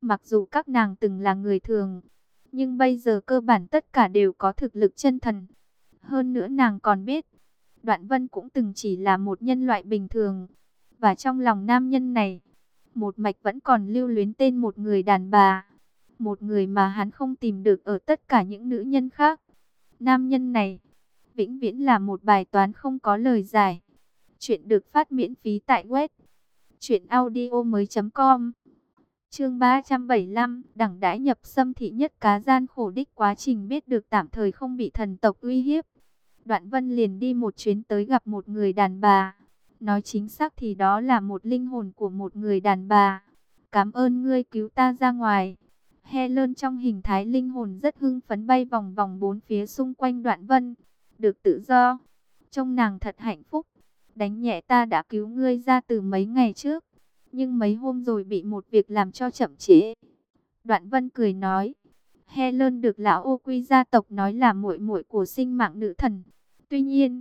Mặc dù các nàng từng là người thường, nhưng bây giờ cơ bản tất cả đều có thực lực chân thần. Hơn nữa nàng còn biết, Đoạn Vân cũng từng chỉ là một nhân loại bình thường. Và trong lòng nam nhân này, một mạch vẫn còn lưu luyến tên một người đàn bà. Một người mà hắn không tìm được ở tất cả những nữ nhân khác. Nam nhân này, vĩnh viễn là một bài toán không có lời giải. Chuyện được phát miễn phí tại web truyệnaudiomoi.com. Chương 375, đẳng đãi nhập xâm thị nhất cá gian khổ đích quá trình biết được tạm thời không bị thần tộc uy hiếp. Đoạn Vân liền đi một chuyến tới gặp một người đàn bà. Nói chính xác thì đó là một linh hồn của một người đàn bà. Cảm ơn ngươi cứu ta ra ngoài. Helen trong hình thái linh hồn rất hưng phấn bay vòng vòng bốn phía xung quanh Đoạn Vân. Được tự do. Trông nàng thật hạnh phúc. Đánh nhẹ ta đã cứu ngươi ra từ mấy ngày trước. Nhưng mấy hôm rồi bị một việc làm cho chậm trễ. Đoạn Vân cười nói. Helen được lão ô quy gia tộc nói là muội muội của sinh mạng nữ thần. Tuy nhiên,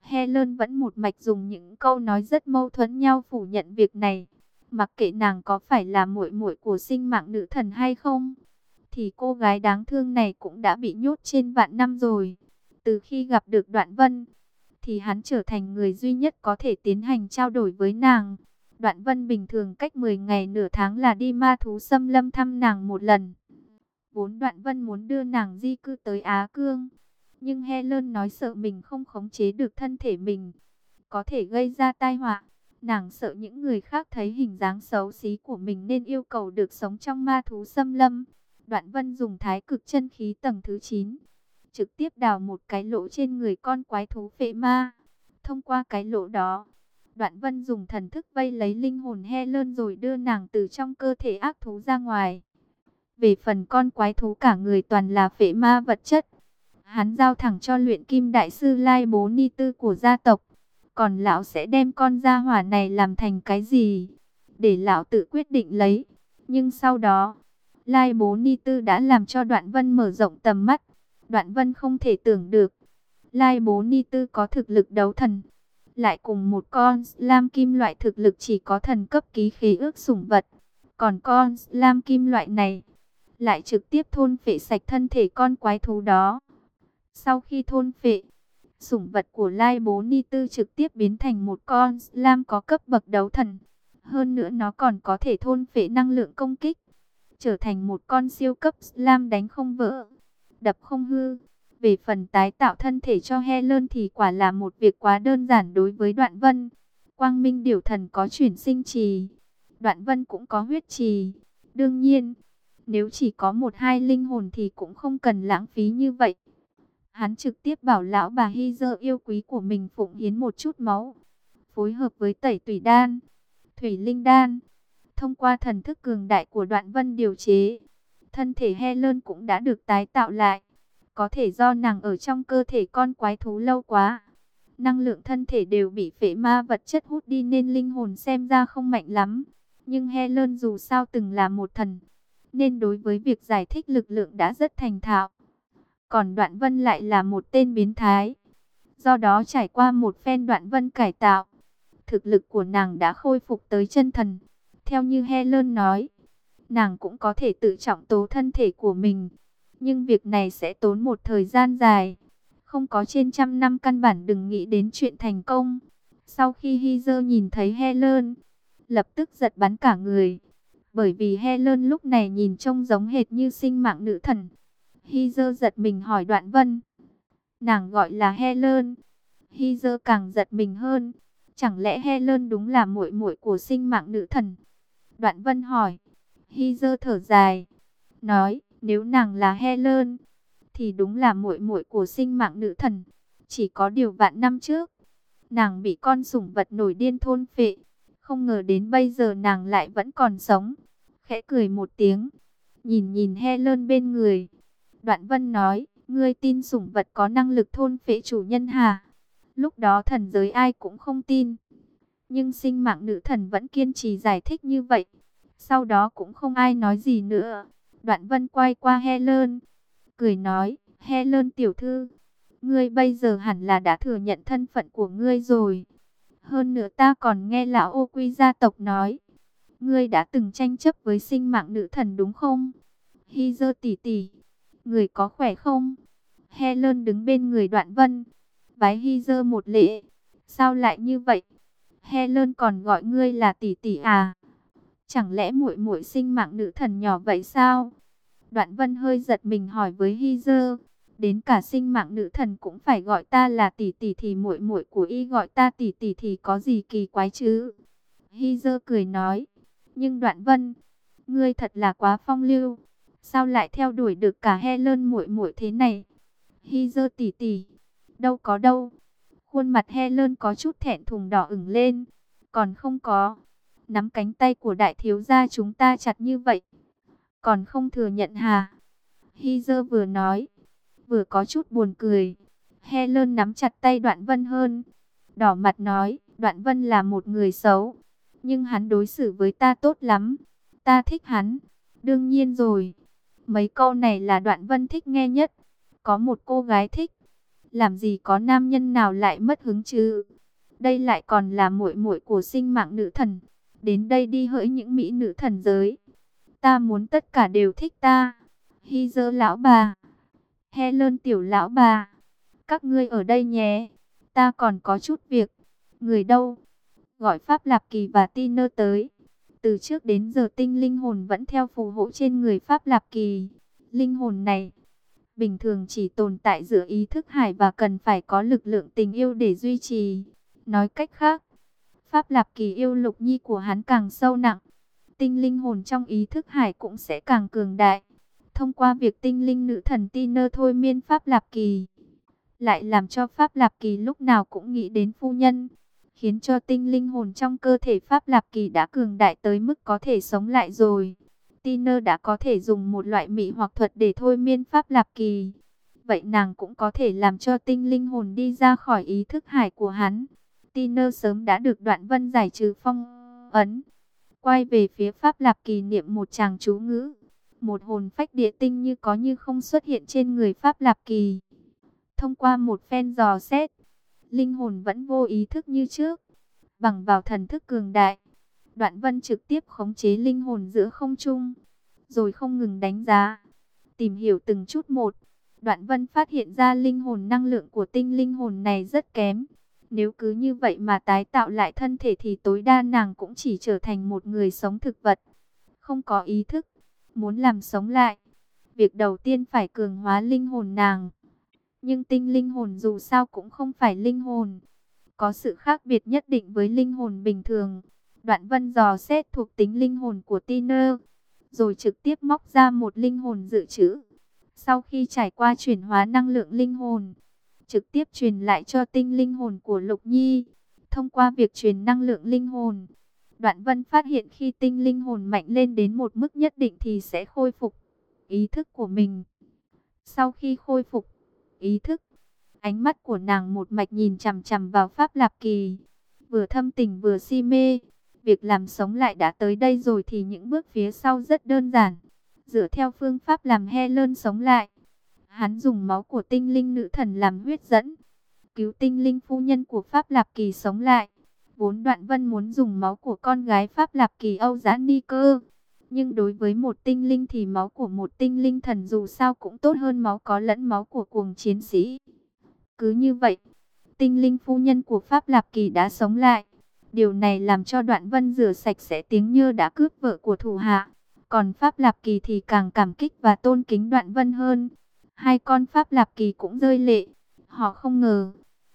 Helen vẫn một mạch dùng những câu nói rất mâu thuẫn nhau phủ nhận việc này. Mặc kệ nàng có phải là muội muội của sinh mạng nữ thần hay không, thì cô gái đáng thương này cũng đã bị nhốt trên vạn năm rồi. Từ khi gặp được Đoạn Vân, thì hắn trở thành người duy nhất có thể tiến hành trao đổi với nàng. Đoạn Vân bình thường cách 10 ngày nửa tháng là đi ma thú xâm lâm thăm nàng một lần. Vốn Đoạn Vân muốn đưa nàng di cư tới Á Cương. Nhưng Helen nói sợ mình không khống chế được thân thể mình. Có thể gây ra tai họa. Nàng sợ những người khác thấy hình dáng xấu xí của mình nên yêu cầu được sống trong ma thú xâm lâm. Đoạn Vân dùng thái cực chân khí tầng thứ 9. Trực tiếp đào một cái lỗ trên người con quái thú phệ ma. Thông qua cái lỗ đó, Đoạn Vân dùng thần thức vây lấy linh hồn Helen rồi đưa nàng từ trong cơ thể ác thú ra ngoài. Về phần con quái thú cả người toàn là phệ ma vật chất. Hắn giao thẳng cho luyện kim đại sư Lai Bố Ni Tư của gia tộc. Còn lão sẽ đem con gia hỏa này làm thành cái gì? Để lão tự quyết định lấy. Nhưng sau đó, Lai Bố Ni Tư đã làm cho Đoạn Vân mở rộng tầm mắt. Đoạn Vân không thể tưởng được. Lai Bố Ni Tư có thực lực đấu thần. Lại cùng một con Lam Kim loại thực lực chỉ có thần cấp ký khí ước sủng vật. Còn con Lam Kim loại này lại trực tiếp thôn phệ sạch thân thể con quái thú đó. Sau khi thôn phệ, sủng vật của Lai Bố Ni Tư trực tiếp biến thành một con Lam có cấp bậc đấu thần. Hơn nữa nó còn có thể thôn phệ năng lượng công kích, trở thành một con siêu cấp Lam đánh không vỡ, đập không hư. Về phần tái tạo thân thể cho Helen thì quả là một việc quá đơn giản đối với Đoạn Vân. Quang Minh điều Thần có chuyển sinh trì, Đoạn Vân cũng có huyết trì. Đương nhiên, nếu chỉ có một hai linh hồn thì cũng không cần lãng phí như vậy. Hắn trực tiếp bảo lão bà Hy dơ yêu quý của mình phụng hiến một chút máu. Phối hợp với tẩy tủy đan, thủy linh đan. Thông qua thần thức cường đại của đoạn vân điều chế. Thân thể Helen cũng đã được tái tạo lại. Có thể do nàng ở trong cơ thể con quái thú lâu quá. Năng lượng thân thể đều bị phệ ma vật chất hút đi nên linh hồn xem ra không mạnh lắm. Nhưng Helen dù sao từng là một thần. Nên đối với việc giải thích lực lượng đã rất thành thạo. Còn Đoạn Vân lại là một tên biến thái. Do đó trải qua một phen Đoạn Vân cải tạo, thực lực của nàng đã khôi phục tới chân thần. Theo như Helen nói, nàng cũng có thể tự trọng tố thân thể của mình. Nhưng việc này sẽ tốn một thời gian dài. Không có trên trăm năm căn bản đừng nghĩ đến chuyện thành công. Sau khi Hizer nhìn thấy Helen, lập tức giật bắn cả người. Bởi vì Helen lúc này nhìn trông giống hệt như sinh mạng nữ thần. Hy dơ giật mình hỏi đoạn vân. Nàng gọi là Helen. Hy dơ càng giật mình hơn. Chẳng lẽ Helen đúng là muội muội của sinh mạng nữ thần? Đoạn vân hỏi. Hy dơ thở dài. Nói nếu nàng là Helen. Thì đúng là muội muội của sinh mạng nữ thần. Chỉ có điều vạn năm trước. Nàng bị con sủng vật nổi điên thôn phệ. Không ngờ đến bây giờ nàng lại vẫn còn sống. Khẽ cười một tiếng. Nhìn nhìn Helen bên người Đoạn Vân nói, ngươi tin sủng vật có năng lực thôn phệ chủ nhân hà? Lúc đó thần giới ai cũng không tin. Nhưng sinh mạng nữ thần vẫn kiên trì giải thích như vậy. Sau đó cũng không ai nói gì nữa. Đoạn Vân quay qua Helen, cười nói, Helen tiểu thư, ngươi bây giờ hẳn là đã thừa nhận thân phận của ngươi rồi. Hơn nữa ta còn nghe lão ô quy gia tộc nói, ngươi đã từng tranh chấp với sinh mạng nữ thần đúng không? Hy dơ tỷ tỷ, người có khỏe không? Helen đứng bên người đoạn vân, bái Hy dơ một lễ. Sao lại như vậy? Helen còn gọi ngươi là tỷ tỷ à? Chẳng lẽ muội muội sinh mạng nữ thần nhỏ vậy sao? Đoạn Vân hơi giật mình hỏi với Hy Dơ, đến cả sinh mạng nữ thần cũng phải gọi ta là tỷ tỷ thì muội muội của y gọi ta tỷ tỷ thì có gì kỳ quái chứ? Hy Dơ cười nói, nhưng Đoạn Vân, ngươi thật là quá phong lưu, sao lại theo đuổi được cả Helen muội muội thế này? Hy Dơ tỷ tỷ, đâu có đâu. Khuôn mặt Helen có chút thẹn thùng đỏ ửng lên, còn không có. Nắm cánh tay của đại thiếu gia chúng ta chặt như vậy, còn không thừa nhận hà? Hy Dơ vừa nói, vừa có chút buồn cười. Helen nắm chặt tay Đoạn Vân hơn, đỏ mặt nói, Đoạn Vân là một người xấu, nhưng hắn đối xử với ta tốt lắm, ta thích hắn, đương nhiên rồi. Mấy câu này là Đoạn Vân thích nghe nhất, có một cô gái thích, làm gì có nam nhân nào lại mất hứng chứ? Đây lại còn là muội muội của sinh mạng nữ thần, đến đây đi hỡi những mỹ nữ thần giới. Ta muốn tất cả đều thích ta. Hy dơ lão bà. Helen tiểu lão bà. Các ngươi ở đây nhé. Ta còn có chút việc. Người đâu? Gọi Pháp Lạp Kỳ và Tiner tới. Từ trước đến giờ tinh linh hồn vẫn theo phù hộ trên người Pháp Lạp Kỳ. Linh hồn này, bình thường chỉ tồn tại giữa ý thức hải và cần phải có lực lượng tình yêu để duy trì. Nói cách khác, Pháp Lạp Kỳ yêu lục nhi của hắn càng sâu nặng tinh linh hồn trong ý thức hải cũng sẽ càng cường đại. Thông qua việc tinh linh nữ thần Tiner thôi miên Pháp Lạp Kỳ, lại làm cho Pháp Lạp Kỳ lúc nào cũng nghĩ đến phu nhân, khiến cho tinh linh hồn trong cơ thể Pháp Lạp Kỳ đã cường đại tới mức có thể sống lại rồi. Tiner đã có thể dùng một loại mỹ hoặc thuật để thôi miên Pháp Lạp Kỳ. Vậy nàng cũng có thể làm cho tinh linh hồn đi ra khỏi ý thức hải của hắn. Tiner sớm đã được đoạn vân giải trừ phong ấn quay về phía Pháp Lạp Kỳ niệm một chàng chú ngữ. Một hồn phách địa tinh như có như không xuất hiện trên người Pháp Lạp Kỳ. Thông qua một phen dò xét, linh hồn vẫn vô ý thức như trước, bằng vào thần thức cường đại. Đoạn vân trực tiếp khống chế linh hồn giữa không trung, rồi không ngừng đánh giá, tìm hiểu từng chút một. Đoạn vân phát hiện ra linh hồn năng lượng của tinh linh hồn này rất kém. Nếu cứ như vậy mà tái tạo lại thân thể thì tối đa nàng cũng chỉ trở thành một người sống thực vật. Không có ý thức, muốn làm sống lại. Việc đầu tiên phải cường hóa linh hồn nàng. Nhưng tinh linh hồn dù sao cũng không phải linh hồn. Có sự khác biệt nhất định với linh hồn bình thường. Đoạn vân dò xét thuộc tính linh hồn của Tiner. Rồi trực tiếp móc ra một linh hồn dự trữ. Sau khi trải qua chuyển hóa năng lượng linh hồn trực tiếp truyền lại cho tinh linh hồn của Lục Nhi. Thông qua việc truyền năng lượng linh hồn, Đoạn Vân phát hiện khi tinh linh hồn mạnh lên đến một mức nhất định thì sẽ khôi phục ý thức của mình. Sau khi khôi phục ý thức, ánh mắt của nàng một mạch nhìn chằm chằm vào Pháp Lạp Kỳ, vừa thâm tình vừa si mê. Việc làm sống lại đã tới đây rồi thì những bước phía sau rất đơn giản. Dựa theo phương pháp làm Helen sống lại, Hắn dùng máu của tinh linh nữ thần làm huyết dẫn, cứu tinh linh phu nhân của Pháp Lạp Kỳ sống lại. Vốn đoạn vân muốn dùng máu của con gái Pháp Lạp Kỳ Âu Giã Ni Cơ. Nhưng đối với một tinh linh thì máu của một tinh linh thần dù sao cũng tốt hơn máu có lẫn máu của cuồng chiến sĩ. Cứ như vậy, tinh linh phu nhân của Pháp Lạp Kỳ đã sống lại. Điều này làm cho đoạn vân rửa sạch sẽ tiếng như đã cướp vợ của thủ hạ. Còn Pháp Lạp Kỳ thì càng cảm kích và tôn kính đoạn vân hơn. Hai con Pháp Lạp Kỳ cũng rơi lệ. Họ không ngờ,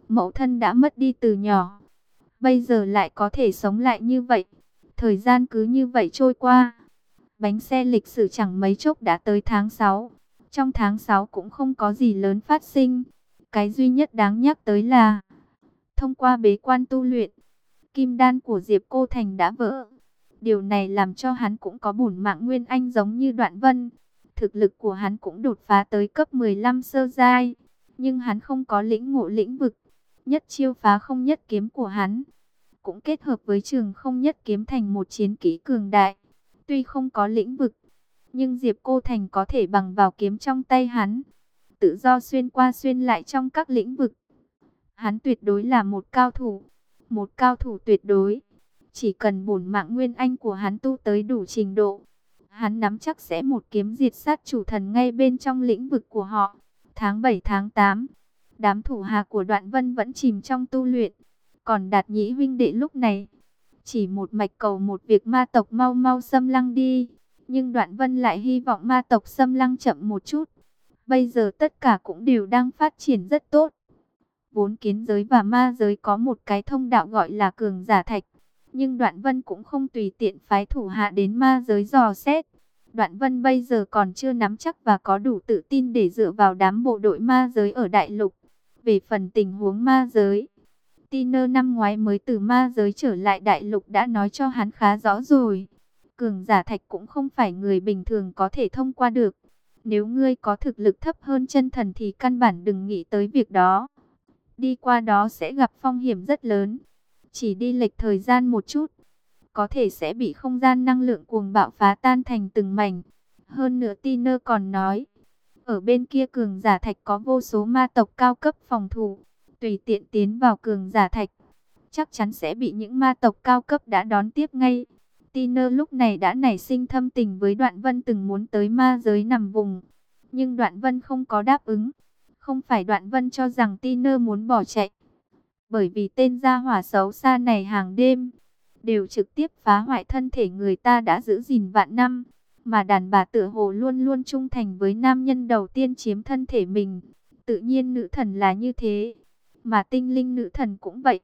mẫu thân đã mất đi từ nhỏ. Bây giờ lại có thể sống lại như vậy. Thời gian cứ như vậy trôi qua. Bánh xe lịch sử chẳng mấy chốc đã tới tháng 6. Trong tháng 6 cũng không có gì lớn phát sinh. Cái duy nhất đáng nhắc tới là thông qua bế quan tu luyện, kim đan của Diệp Cô Thành đã vỡ. Điều này làm cho hắn cũng có bùn mạng nguyên anh giống như Đoạn Vân. Thực lực của hắn cũng đột phá tới cấp 15 sơ giai, nhưng hắn không có lĩnh ngộ lĩnh vực. Nhất chiêu phá không nhất kiếm của hắn, cũng kết hợp với trường không nhất kiếm thành một chiến kỹ cường đại. Tuy không có lĩnh vực, nhưng Diệp Cô Thành có thể bằng vào kiếm trong tay hắn, tự do xuyên qua xuyên lại trong các lĩnh vực. Hắn tuyệt đối là một cao thủ, một cao thủ tuyệt đối. Chỉ cần bổn mạng nguyên anh của hắn tu tới đủ trình độ, hắn nắm chắc sẽ một kiếm diệt sát chủ thần ngay bên trong lĩnh vực của họ. Tháng 7 tháng 8, đám thủ hạ của đoạn vân vẫn chìm trong tu luyện. Còn đạt nhĩ huynh đệ lúc này, chỉ một mạch cầu một việc ma tộc mau mau xâm lăng đi. Nhưng đoạn vân lại hy vọng ma tộc xâm lăng chậm một chút. Bây giờ tất cả cũng đều đang phát triển rất tốt. Vốn kiến giới và ma giới có một cái thông đạo gọi là cường giả thạch. Nhưng đoạn vân cũng không tùy tiện phái thủ hạ đến ma giới dò xét. Đoạn vân bây giờ còn chưa nắm chắc và có đủ tự tin để dựa vào đám bộ đội ma giới ở đại lục. Về phần tình huống ma giới, Tiner năm ngoái mới từ ma giới trở lại đại lục đã nói cho hắn khá rõ rồi. Cường giả thạch cũng không phải người bình thường có thể thông qua được. Nếu ngươi có thực lực thấp hơn chân thần thì căn bản đừng nghĩ tới việc đó. Đi qua đó sẽ gặp phong hiểm rất lớn. Chỉ đi lệch thời gian một chút, có thể sẽ bị không gian năng lượng cuồng bạo phá tan thành từng mảnh. Hơn nữa Tiner còn nói, ở bên kia cường giả thạch có vô số ma tộc cao cấp phòng thủ, tùy tiện tiến vào cường giả thạch, chắc chắn sẽ bị những ma tộc cao cấp đã đón tiếp ngay. Tiner lúc này đã nảy sinh thâm tình với Đoạn Vân từng muốn tới ma giới nằm vùng, nhưng Đoạn Vân không có đáp ứng. Không phải Đoạn Vân cho rằng Tiner muốn bỏ chạy, bởi vì tên gia hỏa xấu xa này hàng đêm đều trực tiếp phá hoại thân thể người ta đã giữ gìn vạn năm, mà đàn bà tựa hồ luôn luôn trung thành với nam nhân đầu tiên chiếm thân thể mình. Tự nhiên nữ thần là như thế, mà tinh linh nữ thần cũng vậy.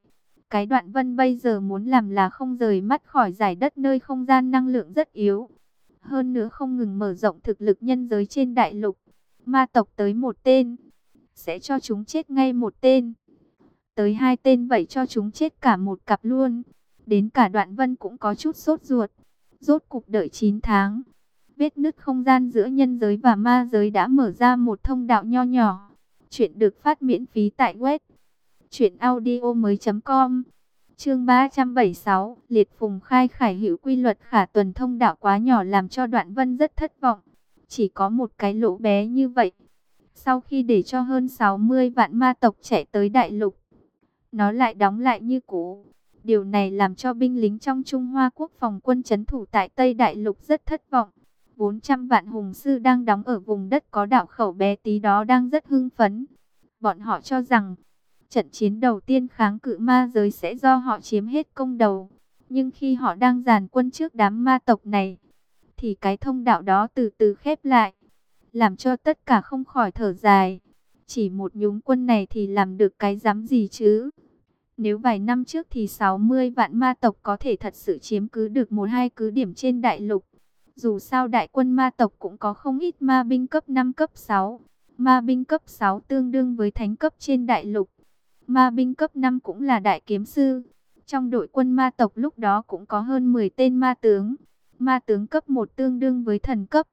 Cái đoạn vân bây giờ muốn làm là không rời mắt khỏi giải đất nơi không gian năng lượng rất yếu. Hơn nữa không ngừng mở rộng thực lực nhân giới trên đại lục. Ma tộc tới một tên, sẽ cho chúng chết ngay một tên. Tới hai tên vậy cho chúng chết cả một cặp luôn. Đến cả đoạn vân cũng có chút sốt ruột. Rốt cục đợi 9 tháng. Vết nứt không gian giữa nhân giới và ma giới đã mở ra một thông đạo nho nhỏ. Chuyện được phát miễn phí tại web. Chuyện audio mới com Chương 376, Liệt Phùng khai khải hữu quy luật khả tuần thông đạo quá nhỏ làm cho Đoạn Vân rất thất vọng. Chỉ có một cái lỗ bé như vậy. Sau khi để cho hơn 60 vạn ma tộc chạy tới đại lục, nó lại đóng lại như cũ. Điều này làm cho binh lính trong Trung Hoa quốc phòng quân chấn thủ tại Tây Đại Lục rất thất vọng. 400 vạn hùng sư đang đóng ở vùng đất có đảo khẩu bé tí đó đang rất hưng phấn. Bọn họ cho rằng, trận chiến đầu tiên kháng cự ma giới sẽ do họ chiếm hết công đầu. Nhưng khi họ đang dàn quân trước đám ma tộc này, thì cái thông đạo đó từ từ khép lại, làm cho tất cả không khỏi thở dài. Chỉ một nhúng quân này thì làm được cái dám gì chứ? Nếu vài năm trước thì 60 vạn ma tộc có thể thật sự chiếm cứ được một hai cứ điểm trên đại lục. Dù sao đại quân ma tộc cũng có không ít ma binh cấp 5 cấp 6. Ma binh cấp 6 tương đương với thánh cấp trên đại lục. Ma binh cấp 5 cũng là đại kiếm sư. Trong đội quân ma tộc lúc đó cũng có hơn 10 tên ma tướng. Ma tướng cấp 1 tương đương với thần cấp.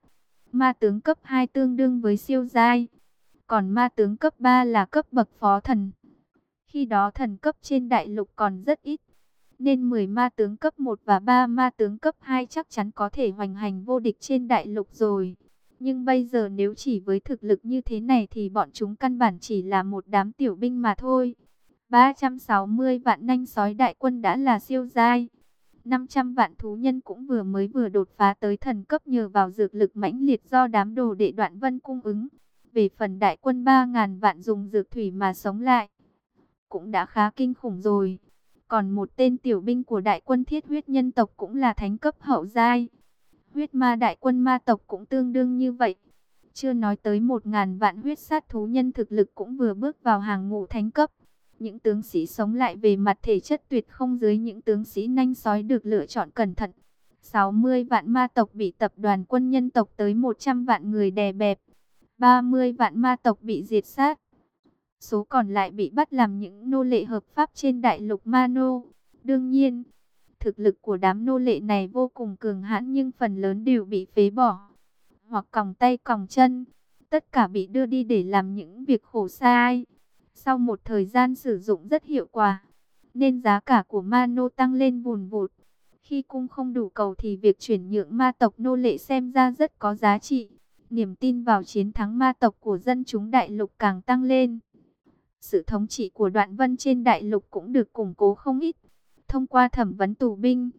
Ma tướng cấp 2 tương đương với siêu giai. Còn ma tướng cấp 3 là cấp bậc phó thần. Khi đó thần cấp trên đại lục còn rất ít, nên 10 ma tướng cấp 1 và 3 ma tướng cấp 2 chắc chắn có thể hoành hành vô địch trên đại lục rồi. Nhưng bây giờ nếu chỉ với thực lực như thế này thì bọn chúng căn bản chỉ là một đám tiểu binh mà thôi. 360 vạn nanh sói đại quân đã là siêu giai. 500 vạn thú nhân cũng vừa mới vừa đột phá tới thần cấp nhờ vào dược lực mãnh liệt do đám đồ đệ đoạn vân cung ứng. Về phần đại quân 3.000 vạn dùng dược thủy mà sống lại, cũng đã khá kinh khủng rồi. Còn một tên tiểu binh của đại quân thiết huyết nhân tộc cũng là thánh cấp hậu giai. Huyết ma đại quân ma tộc cũng tương đương như vậy. Chưa nói tới một ngàn vạn huyết sát thú nhân thực lực cũng vừa bước vào hàng ngũ thánh cấp. Những tướng sĩ sống lại về mặt thể chất tuyệt không dưới những tướng sĩ nanh sói được lựa chọn cẩn thận. 60 vạn ma tộc bị tập đoàn quân nhân tộc tới 100 vạn người đè bẹp. 30 vạn ma tộc bị diệt sát số còn lại bị bắt làm những nô lệ hợp pháp trên đại lục Mano. Đương nhiên, thực lực của đám nô lệ này vô cùng cường hãn nhưng phần lớn đều bị phế bỏ, hoặc còng tay còng chân, tất cả bị đưa đi để làm những việc khổ sai. Sau một thời gian sử dụng rất hiệu quả, nên giá cả của Mano tăng lên vùn vụt. Khi cung không đủ cầu thì việc chuyển nhượng ma tộc nô lệ xem ra rất có giá trị. Niềm tin vào chiến thắng ma tộc của dân chúng đại lục càng tăng lên. Sự thống trị của đoạn vân trên đại lục cũng được củng cố không ít. Thông qua thẩm vấn tù binh,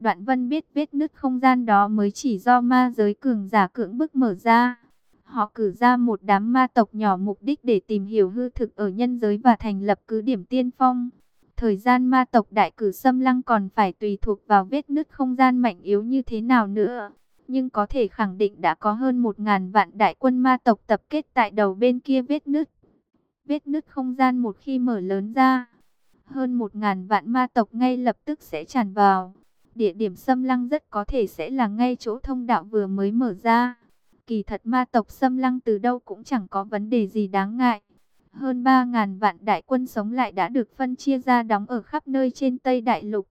Đoạn Vân biết vết nứt không gian đó mới chỉ do ma giới cường giả cưỡng bức mở ra. Họ cử ra một đám ma tộc nhỏ mục đích để tìm hiểu hư thực ở nhân giới và thành lập cứ điểm tiên phong. Thời gian ma tộc đại cử xâm lăng còn phải tùy thuộc vào vết nứt không gian mạnh yếu như thế nào nữa. Nhưng có thể khẳng định đã có hơn một ngàn vạn đại quân ma tộc tập kết tại đầu bên kia vết nứt. Vết nứt không gian một khi mở lớn ra, hơn một ngàn vạn ma tộc ngay lập tức sẽ tràn vào. Địa điểm xâm lăng rất có thể sẽ là ngay chỗ thông đạo vừa mới mở ra. Kỳ thật ma tộc xâm lăng từ đâu cũng chẳng có vấn đề gì đáng ngại. Hơn 3.000 vạn đại quân sống lại đã được phân chia ra đóng ở khắp nơi trên Tây Đại Lục.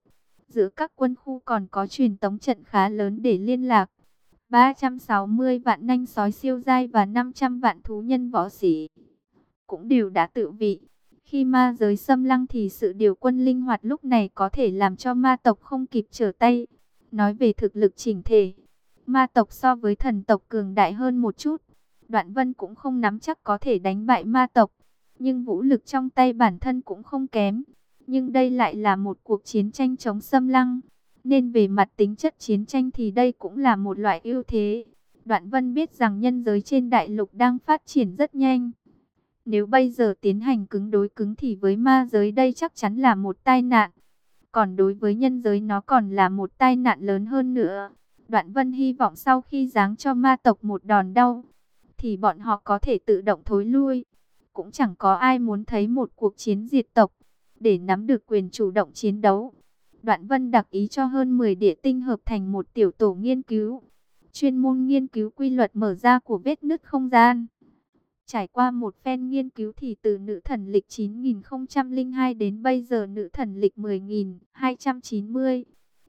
Giữa các quân khu còn có truyền tống trận khá lớn để liên lạc. 360 vạn nanh sói siêu dai và 500 vạn thú nhân võ sĩ cũng đều đã tự vị. Khi ma giới xâm lăng thì sự điều quân linh hoạt lúc này có thể làm cho ma tộc không kịp trở tay. Nói về thực lực chỉnh thể, ma tộc so với thần tộc cường đại hơn một chút. Đoạn vân cũng không nắm chắc có thể đánh bại ma tộc, nhưng vũ lực trong tay bản thân cũng không kém. Nhưng đây lại là một cuộc chiến tranh chống xâm lăng, nên về mặt tính chất chiến tranh thì đây cũng là một loại ưu thế. Đoạn vân biết rằng nhân giới trên đại lục đang phát triển rất nhanh. Nếu bây giờ tiến hành cứng đối cứng thì với ma giới đây chắc chắn là một tai nạn. Còn đối với nhân giới nó còn là một tai nạn lớn hơn nữa. Đoạn vân hy vọng sau khi giáng cho ma tộc một đòn đau, thì bọn họ có thể tự động thối lui. Cũng chẳng có ai muốn thấy một cuộc chiến diệt tộc, để nắm được quyền chủ động chiến đấu. Đoạn vân đặc ý cho hơn 10 địa tinh hợp thành một tiểu tổ nghiên cứu, chuyên môn nghiên cứu quy luật mở ra của vết nứt không gian. Trải qua một phen nghiên cứu thì từ nữ thần lịch 9002 đến bây giờ nữ thần lịch 10290,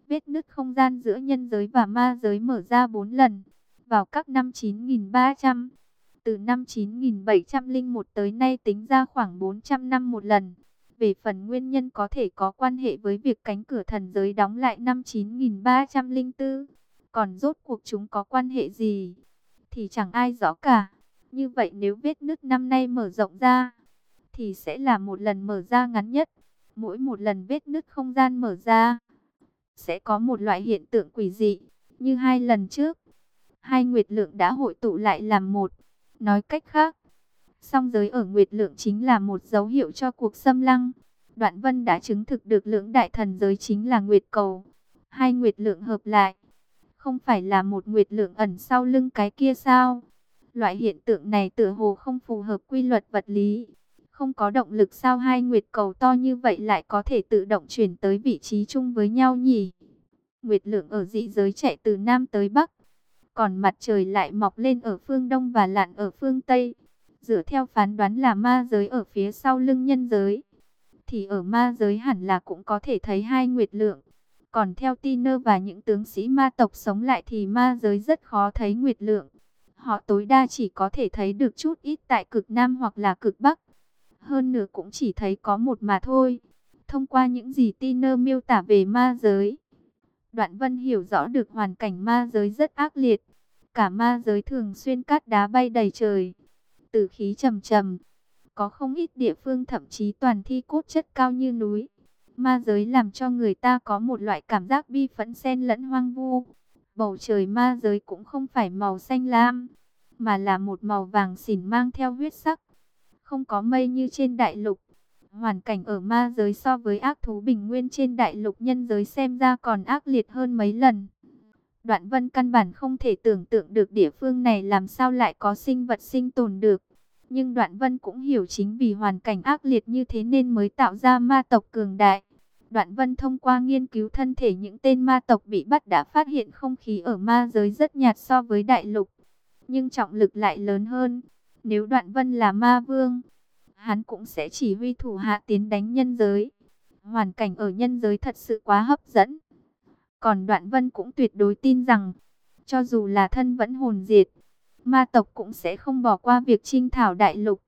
vết nứt không gian giữa nhân giới và ma giới mở ra 4 lần, vào các năm 9300. Từ năm 9701 tới nay tính ra khoảng 400 năm một lần. Về phần nguyên nhân có thể có quan hệ với việc cánh cửa thần giới đóng lại năm 9304. Còn rốt cuộc chúng có quan hệ gì? Thì chẳng ai rõ cả. Như vậy nếu vết nứt năm nay mở rộng ra, thì sẽ là một lần mở ra ngắn nhất. Mỗi một lần vết nứt không gian mở ra, sẽ có một loại hiện tượng quỷ dị, như hai lần trước. Hai nguyệt lượng đã hội tụ lại làm một. Nói cách khác, song giới ở nguyệt lượng chính là một dấu hiệu cho cuộc xâm lăng. Đoạn vân đã chứng thực được lưỡng đại thần giới chính là nguyệt cầu. Hai nguyệt lượng hợp lại, không phải là một nguyệt lượng ẩn sau lưng cái kia sao? Loại hiện tượng này tựa hồ không phù hợp quy luật vật lý. Không có động lực sao hai nguyệt cầu to như vậy lại có thể tự động chuyển tới vị trí chung với nhau nhỉ? Nguyệt lượng ở dị giới chạy từ Nam tới Bắc. Còn mặt trời lại mọc lên ở phương Đông và lặn ở phương Tây. Dựa theo phán đoán là ma giới ở phía sau lưng nhân giới. Thì ở ma giới hẳn là cũng có thể thấy hai nguyệt lượng. Còn theo Tiner và những tướng sĩ ma tộc sống lại thì ma giới rất khó thấy nguyệt lượng. Họ tối đa chỉ có thể thấy được chút ít tại cực Nam hoặc là cực Bắc. Hơn nữa cũng chỉ thấy có một mà thôi. Thông qua những gì Tiner miêu tả về ma giới. Đoạn Vân hiểu rõ được hoàn cảnh ma giới rất ác liệt. Cả ma giới thường xuyên cát đá bay đầy trời. Tử khí trầm trầm. Có không ít địa phương thậm chí toàn thi cốt chất cao như núi. Ma giới làm cho người ta có một loại cảm giác bi phẫn xen lẫn hoang vu. Bầu trời ma giới cũng không phải màu xanh lam, mà là một màu vàng xỉn mang theo huyết sắc. Không có mây như trên đại lục. Hoàn cảnh ở ma giới so với ác thú bình nguyên trên đại lục nhân giới xem ra còn ác liệt hơn mấy lần. Đoạn vân căn bản không thể tưởng tượng được địa phương này làm sao lại có sinh vật sinh tồn được. Nhưng đoạn vân cũng hiểu chính vì hoàn cảnh ác liệt như thế nên mới tạo ra ma tộc cường đại. Đoạn vân thông qua nghiên cứu thân thể những tên ma tộc bị bắt đã phát hiện không khí ở ma giới rất nhạt so với đại lục. Nhưng trọng lực lại lớn hơn. Nếu đoạn vân là ma vương, hắn cũng sẽ chỉ huy thủ hạ tiến đánh nhân giới. Hoàn cảnh ở nhân giới thật sự quá hấp dẫn. Còn đoạn vân cũng tuyệt đối tin rằng, cho dù là thân vẫn hồn diệt, ma tộc cũng sẽ không bỏ qua việc trinh thảo đại lục.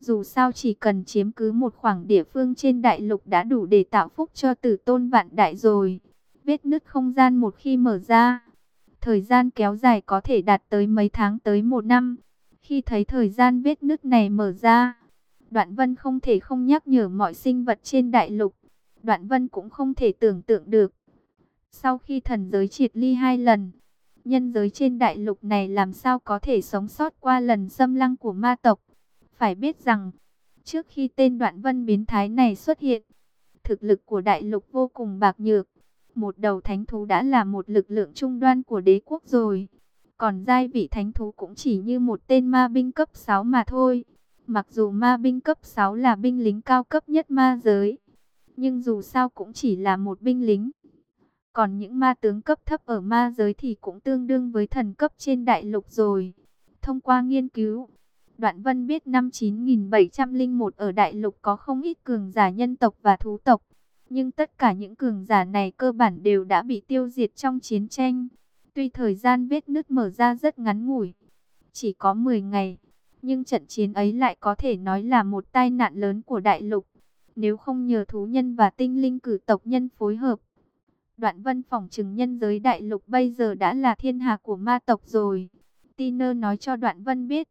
Dù sao chỉ cần chiếm cứ một khoảng địa phương trên đại lục đã đủ để tạo phúc cho tử tôn vạn đại rồi. Vết nứt không gian một khi mở ra, thời gian kéo dài có thể đạt tới mấy tháng tới một năm. Khi thấy thời gian vết nứt này mở ra, Đoạn Vân không thể không nhắc nhở mọi sinh vật trên đại lục. Đoạn Vân cũng không thể tưởng tượng được. Sau khi thần giới triệt ly hai lần, nhân giới trên đại lục này làm sao có thể sống sót qua lần xâm lăng của ma tộc. Phải biết rằng, trước khi tên đoạn vân biến thái này xuất hiện, thực lực của đại lục vô cùng bạc nhược. Một đầu thánh thú đã là một lực lượng trung đoan của đế quốc rồi. Còn giai vị thánh thú cũng chỉ như một tên ma binh cấp 6 mà thôi. Mặc dù ma binh cấp 6 là binh lính cao cấp nhất ma giới, nhưng dù sao cũng chỉ là một binh lính. Còn những ma tướng cấp thấp ở ma giới thì cũng tương đương với thần cấp trên đại lục rồi. Thông qua nghiên cứu, Đoạn Vân biết năm 9701 ở đại lục có không ít cường giả nhân tộc và thú tộc. Nhưng tất cả những cường giả này cơ bản đều đã bị tiêu diệt trong chiến tranh. Tuy thời gian vết nứt mở ra rất ngắn ngủi, chỉ có 10 ngày, nhưng trận chiến ấy lại có thể nói là một tai nạn lớn của đại lục. Nếu không nhờ thú nhân và tinh linh cử tộc nhân phối hợp, đoạn vân phòng trừng nhân giới đại lục bây giờ đã là thiên hạ của ma tộc rồi. Tiner nói cho đoạn vân biết,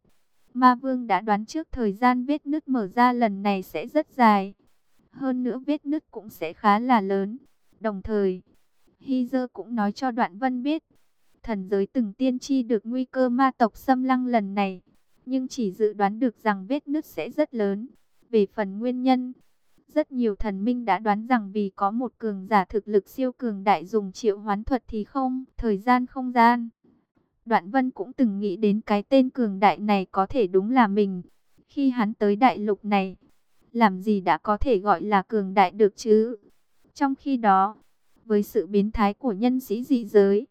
ma vương đã đoán trước thời gian vết nứt mở ra lần này sẽ rất dài. Hơn nữa vết nứt cũng sẽ khá là lớn. Đồng thời, Hy Dơ cũng nói cho đoạn vân biết, thần giới từng tiên tri được nguy cơ ma tộc xâm lăng lần này, nhưng chỉ dự đoán được rằng vết nứt sẽ rất lớn. Về phần nguyên nhân, rất nhiều thần minh đã đoán rằng vì có một cường giả thực lực siêu cường đại dùng triệu hoán thuật thì không, thời gian không gian. Đoạn Vân cũng từng nghĩ đến cái tên cường đại này có thể đúng là mình. Khi hắn tới đại lục này, làm gì đã có thể gọi là cường đại được chứ? Trong khi đó, với sự biến thái của nhân sĩ dị giới,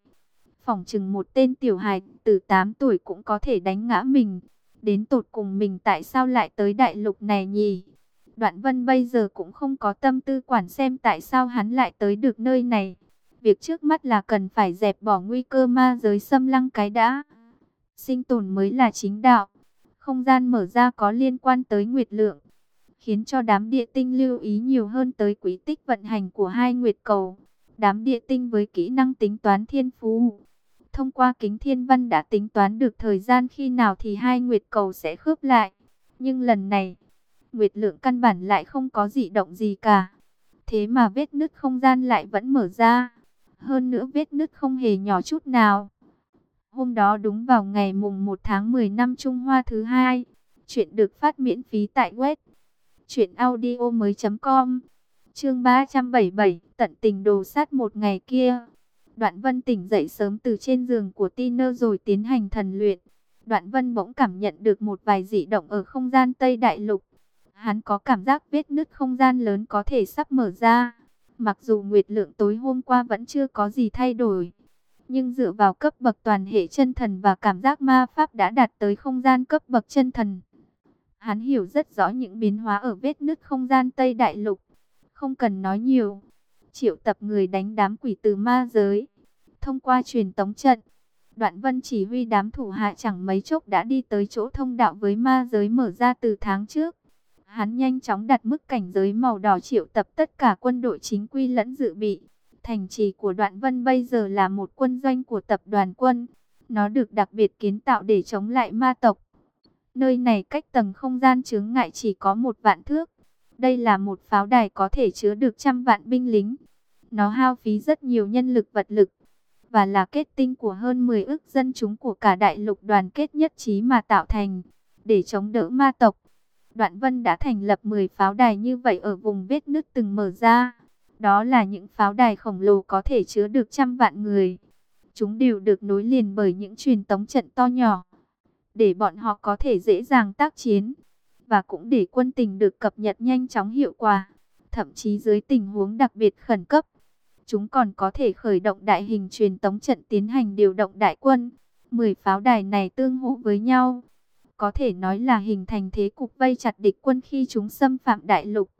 phỏng chừng một tên tiểu hài từ 8 tuổi cũng có thể đánh ngã mình. Đến tột cùng mình tại sao lại tới đại lục này nhỉ? Đoạn vân bây giờ cũng không có tâm tư quản xem tại sao hắn lại tới được nơi này. Việc trước mắt là cần phải dẹp bỏ nguy cơ ma giới xâm lăng cái đã. Sinh tồn mới là chính đạo. Không gian mở ra có liên quan tới nguyệt lượng. Khiến cho đám địa tinh lưu ý nhiều hơn tới quý tích vận hành của hai nguyệt cầu. Đám địa tinh với kỹ năng tính toán thiên phú. Thông qua kính thiên văn đã tính toán được thời gian khi nào thì hai nguyệt cầu sẽ khớp lại. Nhưng lần này, nguyệt lượng căn bản lại không có dị động gì cả. Thế mà vết nứt không gian lại vẫn mở ra. Hơn nữa vết nứt không hề nhỏ chút nào. Hôm đó đúng vào ngày mùng 1 tháng 10 năm Trung Hoa thứ hai. Chuyện được phát miễn phí tại web. Chuyện audio mới.com Chương 377 Tận tình đồ sát một ngày kia. Đoạn Vân tỉnh dậy sớm từ trên giường của Tiner rồi tiến hành thần luyện. Đoạn Vân bỗng cảm nhận được một vài dị động ở không gian Tây Đại Lục. Hắn có cảm giác vết nứt không gian lớn có thể sắp mở ra. Mặc dù nguyệt lượng tối hôm qua vẫn chưa có gì thay đổi. Nhưng dựa vào cấp bậc toàn hệ chân thần và cảm giác ma pháp đã đạt tới không gian cấp bậc chân thần. Hắn hiểu rất rõ những biến hóa ở vết nứt không gian Tây Đại Lục. Không cần nói nhiều. Triệu tập người đánh đám quỷ từ ma giới. Thông qua truyền tống trận. Đoạn vân chỉ huy đám thủ hạ chẳng mấy chốc đã đi tới chỗ thông đạo với ma giới mở ra từ tháng trước. Hắn nhanh chóng đặt mức cảnh giới màu đỏ triệu tập tất cả quân đội chính quy lẫn dự bị. Thành trì của Đoạn Vân bây giờ là một quân doanh của tập đoàn quân. Nó được đặc biệt kiến tạo để chống lại ma tộc. Nơi này cách tầng không gian chướng ngại chỉ có một vạn thước. Đây là một pháo đài có thể chứa được trăm vạn binh lính. Nó hao phí rất nhiều nhân lực vật lực và là kết tinh của hơn 10 ước dân chúng của cả đại lục đoàn kết nhất trí mà tạo thành để chống đỡ ma tộc. Đoạn Vân đã thành lập 10 pháo đài như vậy ở vùng vết nứt từng mở ra. Đó là những pháo đài khổng lồ có thể chứa được trăm vạn người. Chúng đều được nối liền bởi những truyền tống trận to nhỏ, để bọn họ có thể dễ dàng tác chiến, và cũng để quân tình được cập nhật nhanh chóng hiệu quả, thậm chí dưới tình huống đặc biệt khẩn cấp. Chúng còn có thể khởi động đại hình truyền tống trận tiến hành điều động đại quân. 10 pháo đài này tương hỗ với nhau, có thể nói là hình thành thế cục vây chặt địch quân khi chúng xâm phạm đại lục.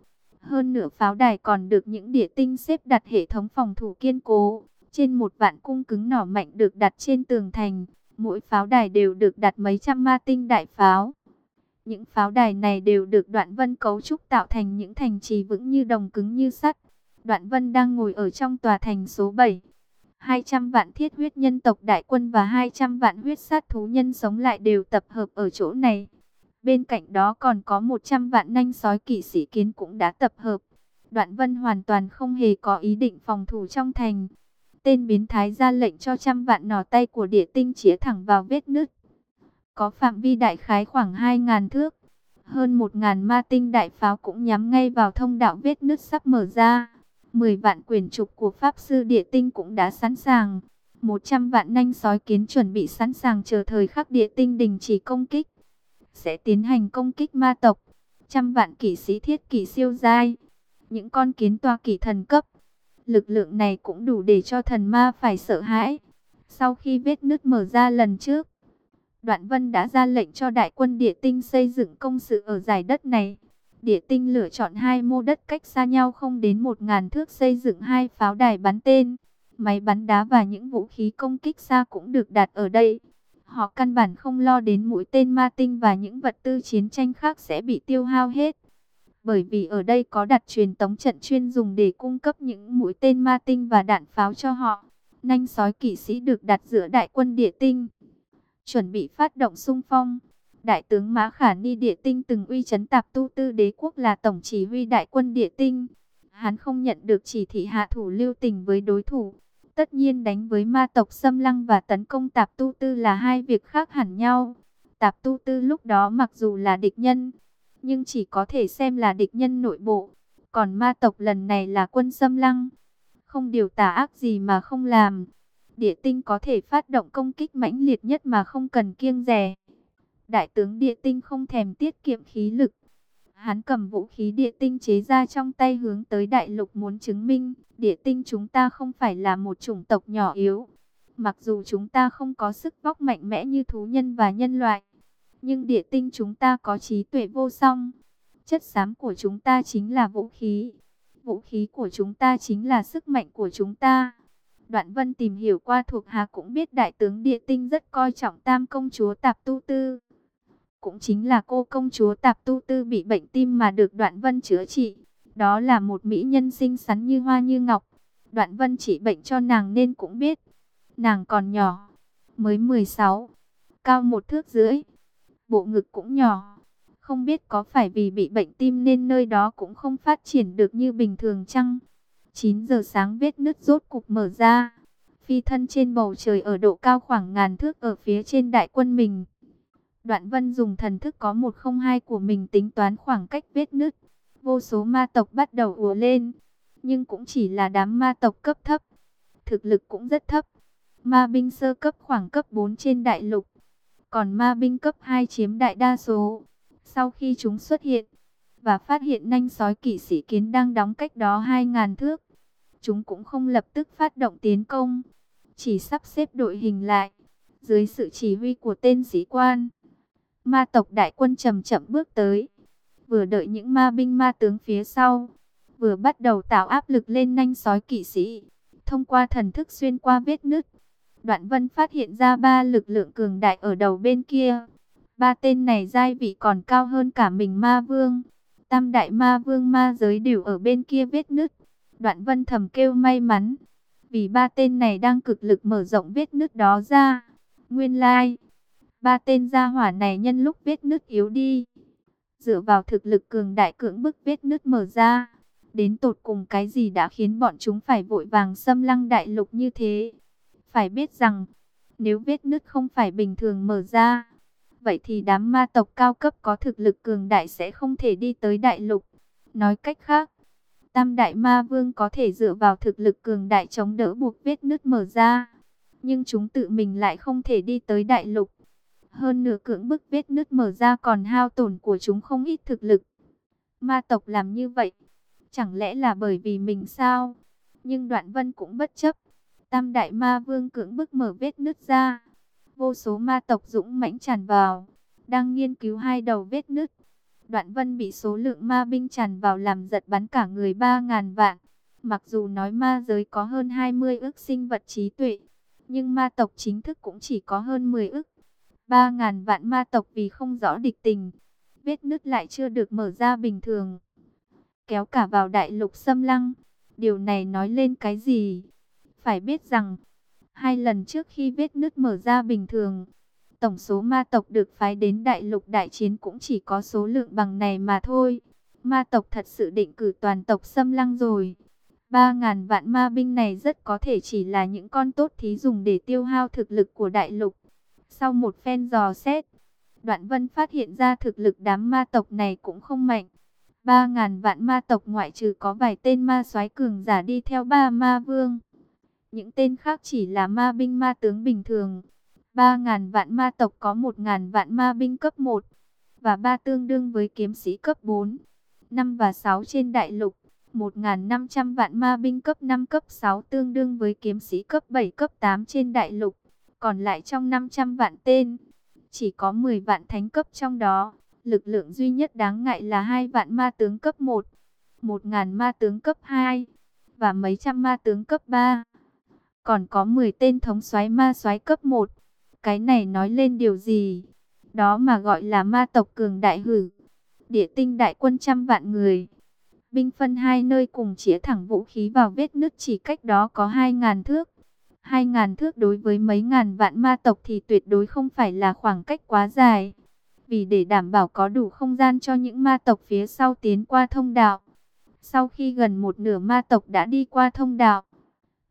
Hơn nửa pháo đài còn được những địa tinh xếp đặt hệ thống phòng thủ kiên cố. Trên một vạn cung cứng nỏ mạnh được đặt trên tường thành. Mỗi pháo đài đều được đặt mấy trăm ma tinh đại pháo. Những pháo đài này đều được đoạn vân cấu trúc tạo thành những thành trì vững như đồng cứng như sắt. Đoạn vân đang ngồi ở trong tòa thành số 7. 200 vạn thiết huyết nhân tộc đại quân và 200 vạn huyết sát thú nhân sống lại đều tập hợp ở chỗ này. Bên cạnh đó còn có 100 vạn nanh sói kỵ sĩ kiến cũng đã tập hợp. Đoạn Vân hoàn toàn không hề có ý định phòng thủ trong thành. Tên biến thái ra lệnh cho trăm vạn nỏ tay của địa tinh chĩa thẳng vào vết nứt. Có phạm vi đại khái khoảng 2.000 thước. Hơn 1.000 ma tinh đại pháo cũng nhắm ngay vào thông đạo vết nứt sắp mở ra. 10 vạn quyền trục của Pháp Sư Địa Tinh cũng đã sẵn sàng. 100 vạn nanh sói kiến chuẩn bị sẵn sàng chờ thời khắc địa tinh đình chỉ công kích. Sẽ tiến hành công kích ma tộc. Trăm vạn kỷ sĩ thiết kỷ siêu giai. Những con kiến toa kỷ thần cấp. Lực lượng này cũng đủ để cho thần ma phải sợ hãi. Sau khi vết nứt mở ra lần trước, Đoạn Vân đã ra lệnh cho đại quân địa tinh xây dựng công sự ở giải đất này. Địa tinh lựa chọn hai mô đất cách xa nhau không đến một ngàn thước xây dựng hai pháo đài bắn tên. Máy bắn đá và những vũ khí công kích xa cũng được đặt ở đây. Họ căn bản không lo đến mũi tên ma tinh và những vật tư chiến tranh khác sẽ bị tiêu hao hết. Bởi vì ở đây có đặt truyền tống trận chuyên dùng để cung cấp những mũi tên ma tinh và đạn pháo cho họ. Nanh sói kỵ sĩ được đặt giữa đại quân địa tinh. Chuẩn bị phát động xung phong. Đại tướng Mã Khả Ni địa tinh từng uy chấn tạp tu tư đế quốc là tổng chỉ huy đại quân địa tinh. Hắn không nhận được chỉ thị hạ thủ lưu tình với đối thủ. Tất nhiên đánh với ma tộc xâm lăng và tấn công tạp tu tư là hai việc khác hẳn nhau. Tạp tu tư lúc đó mặc dù là địch nhân, nhưng chỉ có thể xem là địch nhân nội bộ. Còn ma tộc lần này là quân xâm lăng. Không điều tà ác gì mà không làm. Địa tinh có thể phát động công kích mãnh liệt nhất mà không cần kiêng rè. Đại tướng địa tinh không thèm tiết kiệm khí lực. Hắn cầm vũ khí địa tinh chế ra trong tay hướng tới đại lục muốn chứng minh, địa tinh chúng ta không phải là một chủng tộc nhỏ yếu. Mặc dù chúng ta không có sức vóc mạnh mẽ như thú nhân và nhân loại, nhưng địa tinh chúng ta có trí tuệ vô song. Chất xám của chúng ta chính là vũ khí. Vũ khí của chúng ta chính là sức mạnh của chúng ta. Đoạn vân tìm hiểu qua thuộc hạ cũng biết đại tướng địa tinh rất coi trọng tam công chúa tạp tu tư cũng chính là cô công chúa Tạp Tu Tư bị bệnh tim mà được Đoạn Vân chữa trị. Đó là một mỹ nhân xinh xắn như hoa như ngọc. Đoạn Vân trị bệnh cho nàng nên cũng biết. Nàng còn nhỏ, mới 16, cao một thước rưỡi, bộ ngực cũng nhỏ. Không biết có phải vì bị bệnh tim nên nơi đó cũng không phát triển được như bình thường chăng? 9 giờ sáng vết nứt rốt cục mở ra. Phi thân trên bầu trời ở độ cao khoảng ngàn thước ở phía trên đại quân mình. Đoạn vân dùng thần thức có 102 của mình tính toán khoảng cách vết nứt. Vô số ma tộc bắt đầu ùa lên. Nhưng cũng chỉ là đám ma tộc cấp thấp. Thực lực cũng rất thấp. Ma binh sơ cấp khoảng cấp 4 trên đại lục. Còn ma binh cấp 2 chiếm đại đa số. Sau khi chúng xuất hiện. Và phát hiện nanh sói kỵ sĩ kiến đang đóng cách đó 2.000 thước. Chúng cũng không lập tức phát động tiến công. Chỉ sắp xếp đội hình lại. Dưới sự chỉ huy của tên sĩ quan Ma tộc đại quân chậm chậm bước tới, vừa đợi những ma binh ma tướng phía sau, vừa bắt đầu tạo áp lực lên nhanh sói kỵ sĩ. Thông qua thần thức xuyên qua vết nứt, Đoạn Vân phát hiện ra ba lực lượng cường đại ở đầu bên kia. Ba tên này giai vị còn cao hơn cả mình ma vương. Tam đại ma vương ma giới đều ở bên kia vết nứt. Đoạn Vân thầm kêu may mắn, vì ba tên này đang cực lực mở rộng vết nứt đó ra. Nguyên lai, like, Ba tên gia hỏa này nhân lúc vết nứt yếu đi. Dựa vào thực lực cường đại cưỡng bức vết nứt mở ra. Đến tột cùng cái gì đã khiến bọn chúng phải vội vàng xâm lăng đại lục như thế. Phải biết rằng, nếu vết nứt không phải bình thường mở ra, vậy thì đám ma tộc cao cấp có thực lực cường đại sẽ không thể đi tới đại lục. Nói cách khác, Tam Đại Ma Vương có thể dựa vào thực lực cường đại chống đỡ buộc vết nứt mở ra. Nhưng chúng tự mình lại không thể đi tới đại lục. Hơn nửa cưỡng bức vết nứt mở ra còn hao tổn của chúng không ít thực lực. Ma tộc làm như vậy, chẳng lẽ là bởi vì mình sao? Nhưng đoạn vân cũng bất chấp. Tam đại ma vương cưỡng bức mở vết nứt ra. Vô số ma tộc dũng mãnh tràn vào, đang nghiên cứu hai đầu vết nứt. Đoạn vân bị số lượng ma binh tràn vào làm giật bắn cả người ba ngàn vạn. Mặc dù nói ma giới có hơn 20 ước sinh vật trí tuệ, nhưng ma tộc chính thức cũng chỉ có hơn 10 ước ba ngàn vạn ma tộc vì không rõ địch tình, vết nứt lại chưa được mở ra bình thường. Kéo cả vào đại lục xâm lăng, điều này nói lên cái gì? Phải biết rằng, hai lần trước khi vết nứt mở ra bình thường, tổng số ma tộc được phái đến đại lục đại chiến cũng chỉ có số lượng bằng này mà thôi. Ma tộc thật sự định cử toàn tộc xâm lăng rồi. Ba ngàn vạn ma binh này rất có thể chỉ là những con tốt thí dùng để tiêu hao thực lực của đại lục. Sau một phen dò xét, Đoạn Vân phát hiện ra thực lực đám ma tộc này cũng không mạnh. Ba ngàn vạn ma tộc ngoại trừ có vài tên ma soái cường giả đi theo ba ma vương. Những tên khác chỉ là ma binh ma tướng bình thường. Ba ngàn vạn ma tộc có một ngàn vạn ma binh cấp 1 và ba tương đương với kiếm sĩ cấp 4, 5 và 6 trên đại lục. 1.500 vạn ma binh cấp 5 cấp 6 tương đương với kiếm sĩ cấp 7 cấp 8 trên đại lục. Còn lại trong 500 vạn tên, chỉ có 10 vạn thánh cấp trong đó. Lực lượng duy nhất đáng ngại là hai vạn ma tướng cấp 1, 1.000 ma tướng cấp 2 và mấy trăm ma tướng cấp 3. Còn có 10 tên thống soái ma soái cấp 1. Cái này nói lên điều gì? Đó mà gọi là ma tộc cường đại hử. Địa tinh đại quân trăm vạn người binh phân hai nơi cùng chĩa thẳng vũ khí vào vết nứt chỉ cách đó có 2.000 thước. Hai ngàn thước đối với mấy ngàn vạn ma tộc thì tuyệt đối không phải là khoảng cách quá dài. Vì để đảm bảo có đủ không gian cho những ma tộc phía sau tiến qua thông đạo. Sau khi gần một nửa ma tộc đã đi qua thông đạo,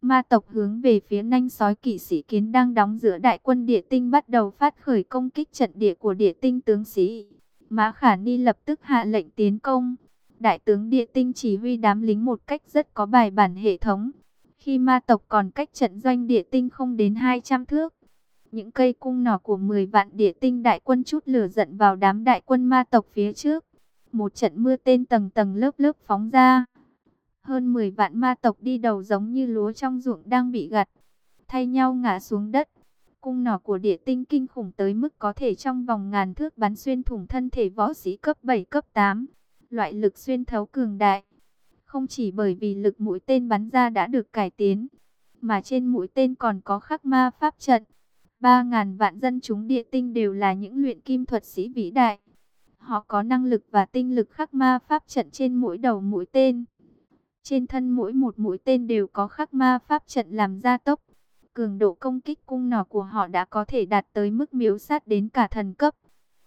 ma tộc hướng về phía nanh sói kỵ sĩ kiến đang đóng giữa đại quân địa tinh bắt đầu phát khởi công kích trận địa của địa tinh tướng sĩ. Mã Khả Ni lập tức hạ lệnh tiến công. Đại tướng địa tinh chỉ huy đám lính một cách rất có bài bản hệ thống. Khi ma tộc còn cách trận doanh địa tinh không đến 200 thước. Những cây cung nỏ của 10 vạn địa tinh đại quân chút lửa giận vào đám đại quân ma tộc phía trước. Một trận mưa tên tầng tầng lớp lớp phóng ra. Hơn 10 vạn ma tộc đi đầu giống như lúa trong ruộng đang bị gặt. Thay nhau ngã xuống đất. Cung nỏ của địa tinh kinh khủng tới mức có thể trong vòng ngàn thước bắn xuyên thủng thân thể võ sĩ cấp 7 cấp 8 loại lực xuyên thấu cường đại. Không chỉ bởi vì lực mũi tên bắn ra đã được cải tiến, mà trên mũi tên còn có khắc ma pháp trận. Ba ngàn vạn dân chúng địa tinh đều là những luyện kim thuật sĩ vĩ đại. Họ có năng lực và tinh lực khắc ma pháp trận trên mỗi đầu mũi tên. Trên thân mỗi một mũi tên đều có khắc ma pháp trận làm gia tốc. Cường độ công kích cung nỏ của họ đã có thể đạt tới mức miếu sát đến cả thần cấp.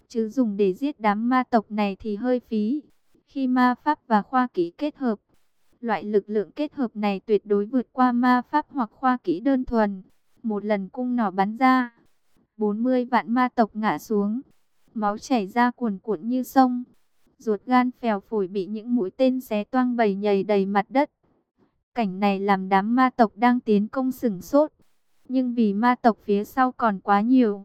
Chứ dùng để giết đám ma tộc này thì hơi phí. Khi ma pháp và khoa kỹ kết hợp, loại lực lượng kết hợp này tuyệt đối vượt qua ma pháp hoặc khoa kỹ đơn thuần. Một lần cung nỏ bắn ra, 40 vạn ma tộc ngã xuống, máu chảy ra cuồn cuộn như sông. Ruột gan phèo phổi bị những mũi tên xé toang bầy nhầy đầy mặt đất. Cảnh này làm đám ma tộc đang tiến công sửng sốt. Nhưng vì ma tộc phía sau còn quá nhiều,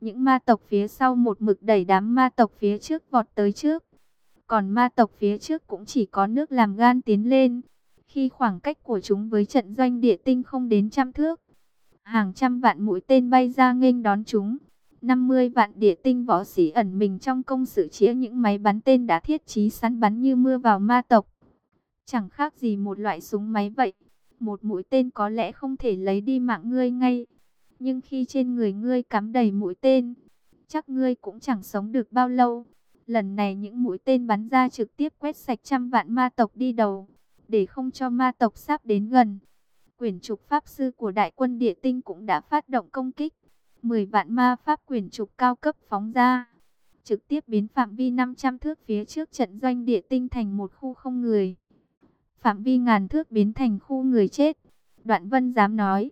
những ma tộc phía sau một mực đẩy đám ma tộc phía trước vọt tới trước còn ma tộc phía trước cũng chỉ có nước làm gan tiến lên. Khi khoảng cách của chúng với trận doanh địa tinh không đến trăm thước, hàng trăm vạn mũi tên bay ra nghênh đón chúng. 50 vạn địa tinh võ sĩ ẩn mình trong công sự chĩa những máy bắn tên đã thiết trí sẵn bắn như mưa vào ma tộc. Chẳng khác gì một loại súng máy vậy. Một mũi tên có lẽ không thể lấy đi mạng ngươi ngay. Nhưng khi trên người ngươi cắm đầy mũi tên, chắc ngươi cũng chẳng sống được bao lâu. Lần này những mũi tên bắn ra trực tiếp quét sạch trăm vạn ma tộc đi đầu, để không cho ma tộc sắp đến gần. Quyển trục pháp sư của đại quân địa tinh cũng đã phát động công kích. 10 vạn ma pháp quyển trục cao cấp phóng ra, trực tiếp biến phạm vi 500 thước phía trước trận doanh địa tinh thành một khu không người. Phạm vi ngàn thước biến thành khu người chết. Đoạn vân dám nói,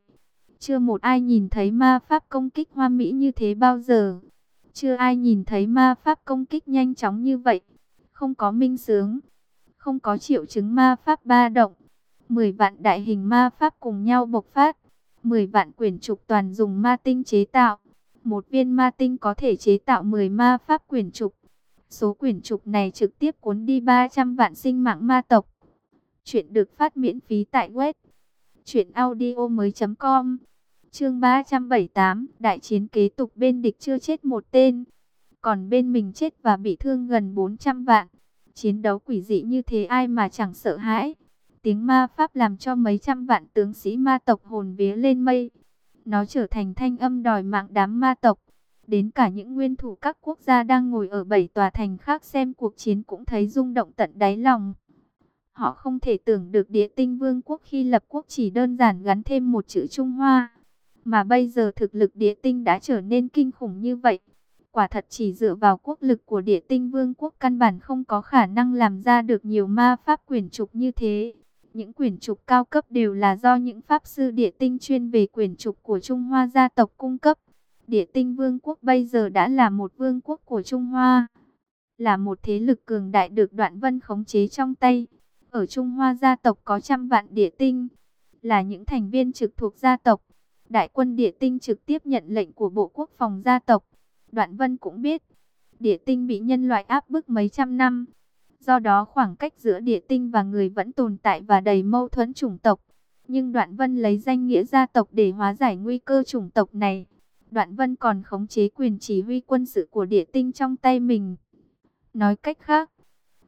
chưa một ai nhìn thấy ma pháp công kích hoa mỹ như thế bao giờ. Chưa ai nhìn thấy ma pháp công kích nhanh chóng như vậy. Không có minh sướng. Không có triệu chứng ma pháp ba động. 10 vạn đại hình ma pháp cùng nhau bộc phát. 10 vạn quyển trục toàn dùng ma tinh chế tạo. Một viên ma tinh có thể chế tạo 10 ma pháp quyển trục. Số quyển trục này trực tiếp cuốn đi 300 vạn sinh mạng ma tộc. Chuyện được phát miễn phí tại web. Chuyện audio mới.com Chương 378, đại chiến kế tục bên địch chưa chết một tên, còn bên mình chết và bị thương gần 400 vạn. Chiến đấu quỷ dị như thế ai mà chẳng sợ hãi. Tiếng ma pháp làm cho mấy trăm vạn tướng sĩ ma tộc hồn vía lên mây. Nó trở thành thanh âm đòi mạng đám ma tộc. Đến cả những nguyên thủ các quốc gia đang ngồi ở bảy tòa thành khác xem cuộc chiến cũng thấy rung động tận đáy lòng. Họ không thể tưởng được địa tinh vương quốc khi lập quốc chỉ đơn giản gắn thêm một chữ Trung Hoa. Mà bây giờ thực lực địa tinh đã trở nên kinh khủng như vậy. Quả thật chỉ dựa vào quốc lực của địa tinh vương quốc căn bản không có khả năng làm ra được nhiều ma pháp quyển trục như thế. Những quyển trục cao cấp đều là do những pháp sư địa tinh chuyên về quyển trục của Trung Hoa gia tộc cung cấp. Địa tinh vương quốc bây giờ đã là một vương quốc của Trung Hoa. Là một thế lực cường đại được đoạn vân khống chế trong tay. Ở Trung Hoa gia tộc có trăm vạn địa tinh. Là những thành viên trực thuộc gia tộc. Đại quân địa tinh trực tiếp nhận lệnh của Bộ Quốc phòng gia tộc. Đoạn vân cũng biết. Địa tinh bị nhân loại áp bức mấy trăm năm. Do đó khoảng cách giữa địa tinh và người vẫn tồn tại và đầy mâu thuẫn chủng tộc. Nhưng Đoạn Vân lấy danh nghĩa gia tộc để hóa giải nguy cơ chủng tộc này. Đoạn Vân còn khống chế quyền chỉ huy quân sự của địa tinh trong tay mình. Nói cách khác,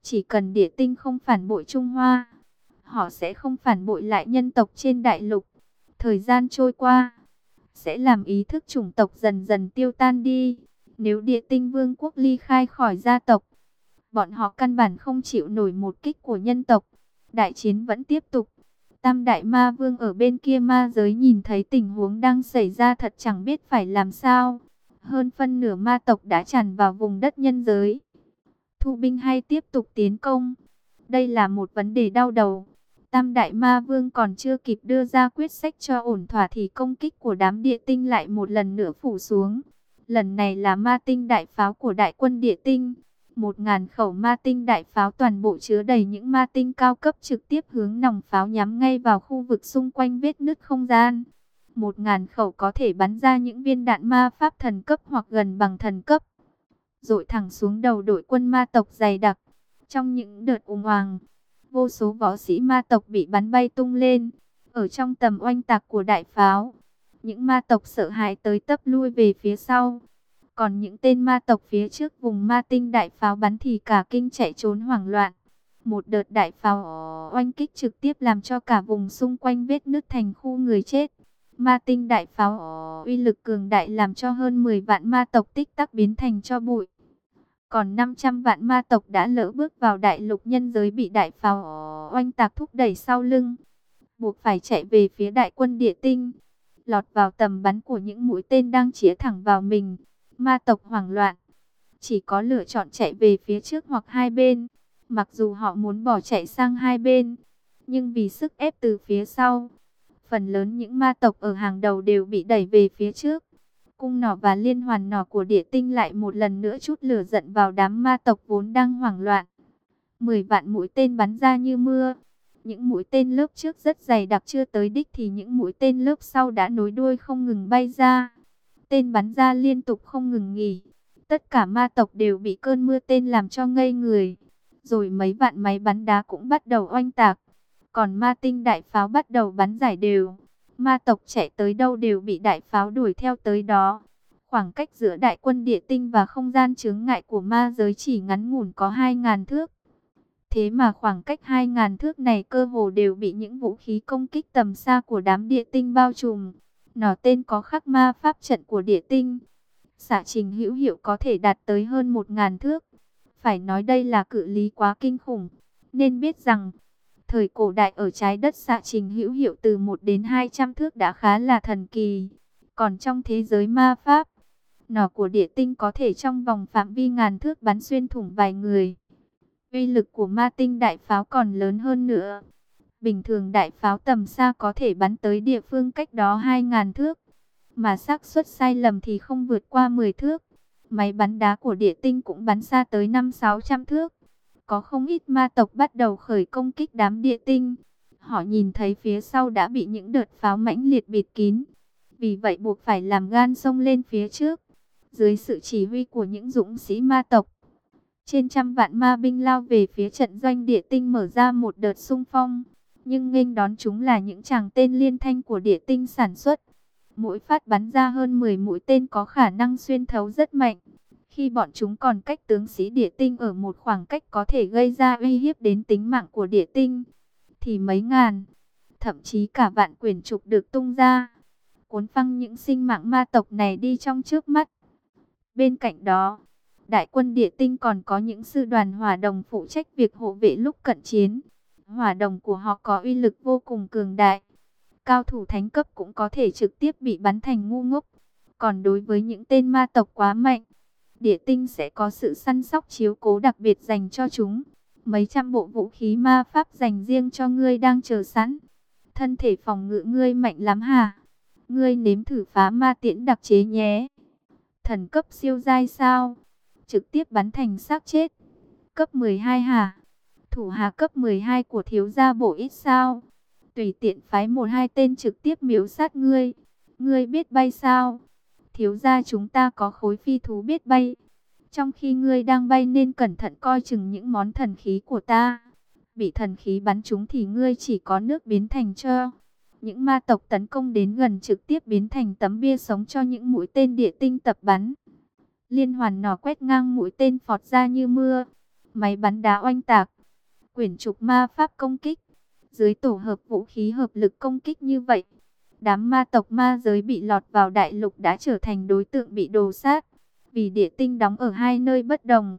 chỉ cần địa tinh không phản bội Trung Hoa, họ sẽ không phản bội lại nhân tộc trên đại lục. Thời gian trôi qua, sẽ làm ý thức chủng tộc dần dần tiêu tan đi. Nếu địa tinh vương quốc ly khai khỏi gia tộc, bọn họ căn bản không chịu nổi một kích của nhân tộc. Đại chiến vẫn tiếp tục. Tam đại ma vương ở bên kia ma giới nhìn thấy tình huống đang xảy ra thật chẳng biết phải làm sao. Hơn phân nửa ma tộc đã tràn vào vùng đất nhân giới. Thu binh hay tiếp tục tiến công? Đây là một vấn đề đau đầu. Tam đại ma vương còn chưa kịp đưa ra quyết sách cho ổn thỏa thì công kích của đám địa tinh lại một lần nữa phủ xuống. Lần này là ma tinh đại pháo của đại quân địa tinh. Một ngàn khẩu ma tinh đại pháo toàn bộ chứa đầy những ma tinh cao cấp trực tiếp hướng nòng pháo nhắm ngay vào khu vực xung quanh vết nứt không gian. Một ngàn khẩu có thể bắn ra những viên đạn ma pháp thần cấp hoặc gần bằng thần cấp. Rội thẳng xuống đầu đội quân ma tộc dày đặc. Trong những đợt ủng hoàng, vô số võ sĩ ma tộc bị bắn bay tung lên. Ở trong tầm oanh tạc của đại pháo, những ma tộc sợ hãi tới tấp lui về phía sau. Còn những tên ma tộc phía trước vùng ma tinh đại pháo bắn thì cả kinh chạy trốn hoảng loạn. Một đợt đại pháo oanh kích trực tiếp làm cho cả vùng xung quanh vết nứt thành khu người chết. Ma tinh đại pháo uy lực cường đại làm cho hơn 10 vạn ma tộc tích tắc biến thành cho bụi. Còn 500 vạn ma tộc đã lỡ bước vào đại lục nhân giới bị đại pháo oanh tạc thúc đẩy sau lưng. Buộc phải chạy về phía đại quân địa tinh. Lọt vào tầm bắn của những mũi tên đang chĩa thẳng vào mình. Ma tộc hoảng loạn, chỉ có lựa chọn chạy về phía trước hoặc hai bên. Mặc dù họ muốn bỏ chạy sang hai bên, nhưng vì sức ép từ phía sau, phần lớn những ma tộc ở hàng đầu đều bị đẩy về phía trước. Cung nỏ và liên hoàn nỏ của địa tinh lại một lần nữa chút lửa giận vào đám ma tộc vốn đang hoảng loạn. Mười vạn mũi tên bắn ra như mưa. Những mũi tên lớp trước rất dày đặc chưa tới đích thì những mũi tên lớp sau đã nối đuôi không ngừng bay ra tên bắn ra liên tục không ngừng nghỉ. Tất cả ma tộc đều bị cơn mưa tên làm cho ngây người. Rồi mấy vạn máy bắn đá cũng bắt đầu oanh tạc. Còn ma tinh đại pháo bắt đầu bắn giải đều. Ma tộc chạy tới đâu đều bị đại pháo đuổi theo tới đó. Khoảng cách giữa đại quân địa tinh và không gian chướng ngại của ma giới chỉ ngắn ngủn có 2.000 thước. Thế mà khoảng cách 2.000 thước này cơ hồ đều bị những vũ khí công kích tầm xa của đám địa tinh bao trùm. Nó tên có khắc ma pháp trận của địa tinh. Xạ trình hữu hiệu có thể đạt tới hơn một ngàn thước. Phải nói đây là cự lý quá kinh khủng. Nên biết rằng, thời cổ đại ở trái đất xạ trình hữu hiệu từ 1 đến 200 thước đã khá là thần kỳ. Còn trong thế giới ma pháp, nỏ của địa tinh có thể trong vòng phạm vi ngàn thước bắn xuyên thủng vài người. Uy lực của ma tinh đại pháo còn lớn hơn nữa. Bình thường đại pháo tầm xa có thể bắn tới địa phương cách đó 2.000 thước. Mà xác suất sai lầm thì không vượt qua 10 thước. Máy bắn đá của địa tinh cũng bắn xa tới 5-600 thước. Có không ít ma tộc bắt đầu khởi công kích đám địa tinh. Họ nhìn thấy phía sau đã bị những đợt pháo mãnh liệt bịt kín. Vì vậy buộc phải làm gan sông lên phía trước. Dưới sự chỉ huy của những dũng sĩ ma tộc. Trên trăm vạn ma binh lao về phía trận doanh địa tinh mở ra một đợt xung phong nhưng nghênh đón chúng là những chàng tên liên thanh của địa tinh sản xuất. Mỗi phát bắn ra hơn 10 mũi tên có khả năng xuyên thấu rất mạnh. Khi bọn chúng còn cách tướng sĩ địa tinh ở một khoảng cách có thể gây ra uy hiếp đến tính mạng của địa tinh, thì mấy ngàn, thậm chí cả vạn quyền trục được tung ra, cuốn phăng những sinh mạng ma tộc này đi trong trước mắt. Bên cạnh đó, đại quân địa tinh còn có những sư đoàn hỏa đồng phụ trách việc hộ vệ lúc cận chiến. Hỏa đồng của họ có uy lực vô cùng cường đại. Cao thủ thánh cấp cũng có thể trực tiếp bị bắn thành ngu ngốc. Còn đối với những tên ma tộc quá mạnh, Địa tinh sẽ có sự săn sóc chiếu cố đặc biệt dành cho chúng. Mấy trăm bộ vũ khí ma pháp dành riêng cho ngươi đang chờ sẵn. Thân thể phòng ngự ngươi mạnh lắm hả? Ngươi nếm thử phá ma tiễn đặc chế nhé. Thần cấp siêu dai sao? Trực tiếp bắn thành xác chết. Cấp 12 hả? Thủ hạ cấp 12 của thiếu gia bổ ít sao? Tùy tiện phái một hai tên trực tiếp miếu sát ngươi. Ngươi biết bay sao? Thiếu gia chúng ta có khối phi thú biết bay. Trong khi ngươi đang bay nên cẩn thận coi chừng những món thần khí của ta. Bị thần khí bắn trúng thì ngươi chỉ có nước biến thành cho. Những ma tộc tấn công đến gần trực tiếp biến thành tấm bia sống cho những mũi tên địa tinh tập bắn. Liên hoàn nỏ quét ngang mũi tên phọt ra như mưa. Máy bắn đá oanh tạc. Quyển trục ma pháp công kích. Dưới tổ hợp vũ khí hợp lực công kích như vậy. Đám ma tộc ma giới bị lọt vào đại lục đã trở thành đối tượng bị đồ sát. Vì địa tinh đóng ở hai nơi bất đồng.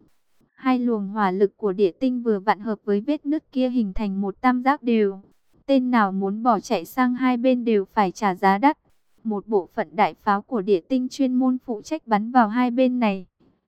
Hai luồng hỏa lực của địa tinh vừa vặn hợp với vết nứt kia hình thành một tam giác đều. Tên nào muốn bỏ chạy sang hai bên đều phải trả giá đắt. Một bộ phận đại pháo của địa tinh chuyên môn phụ trách bắn vào hai bên này.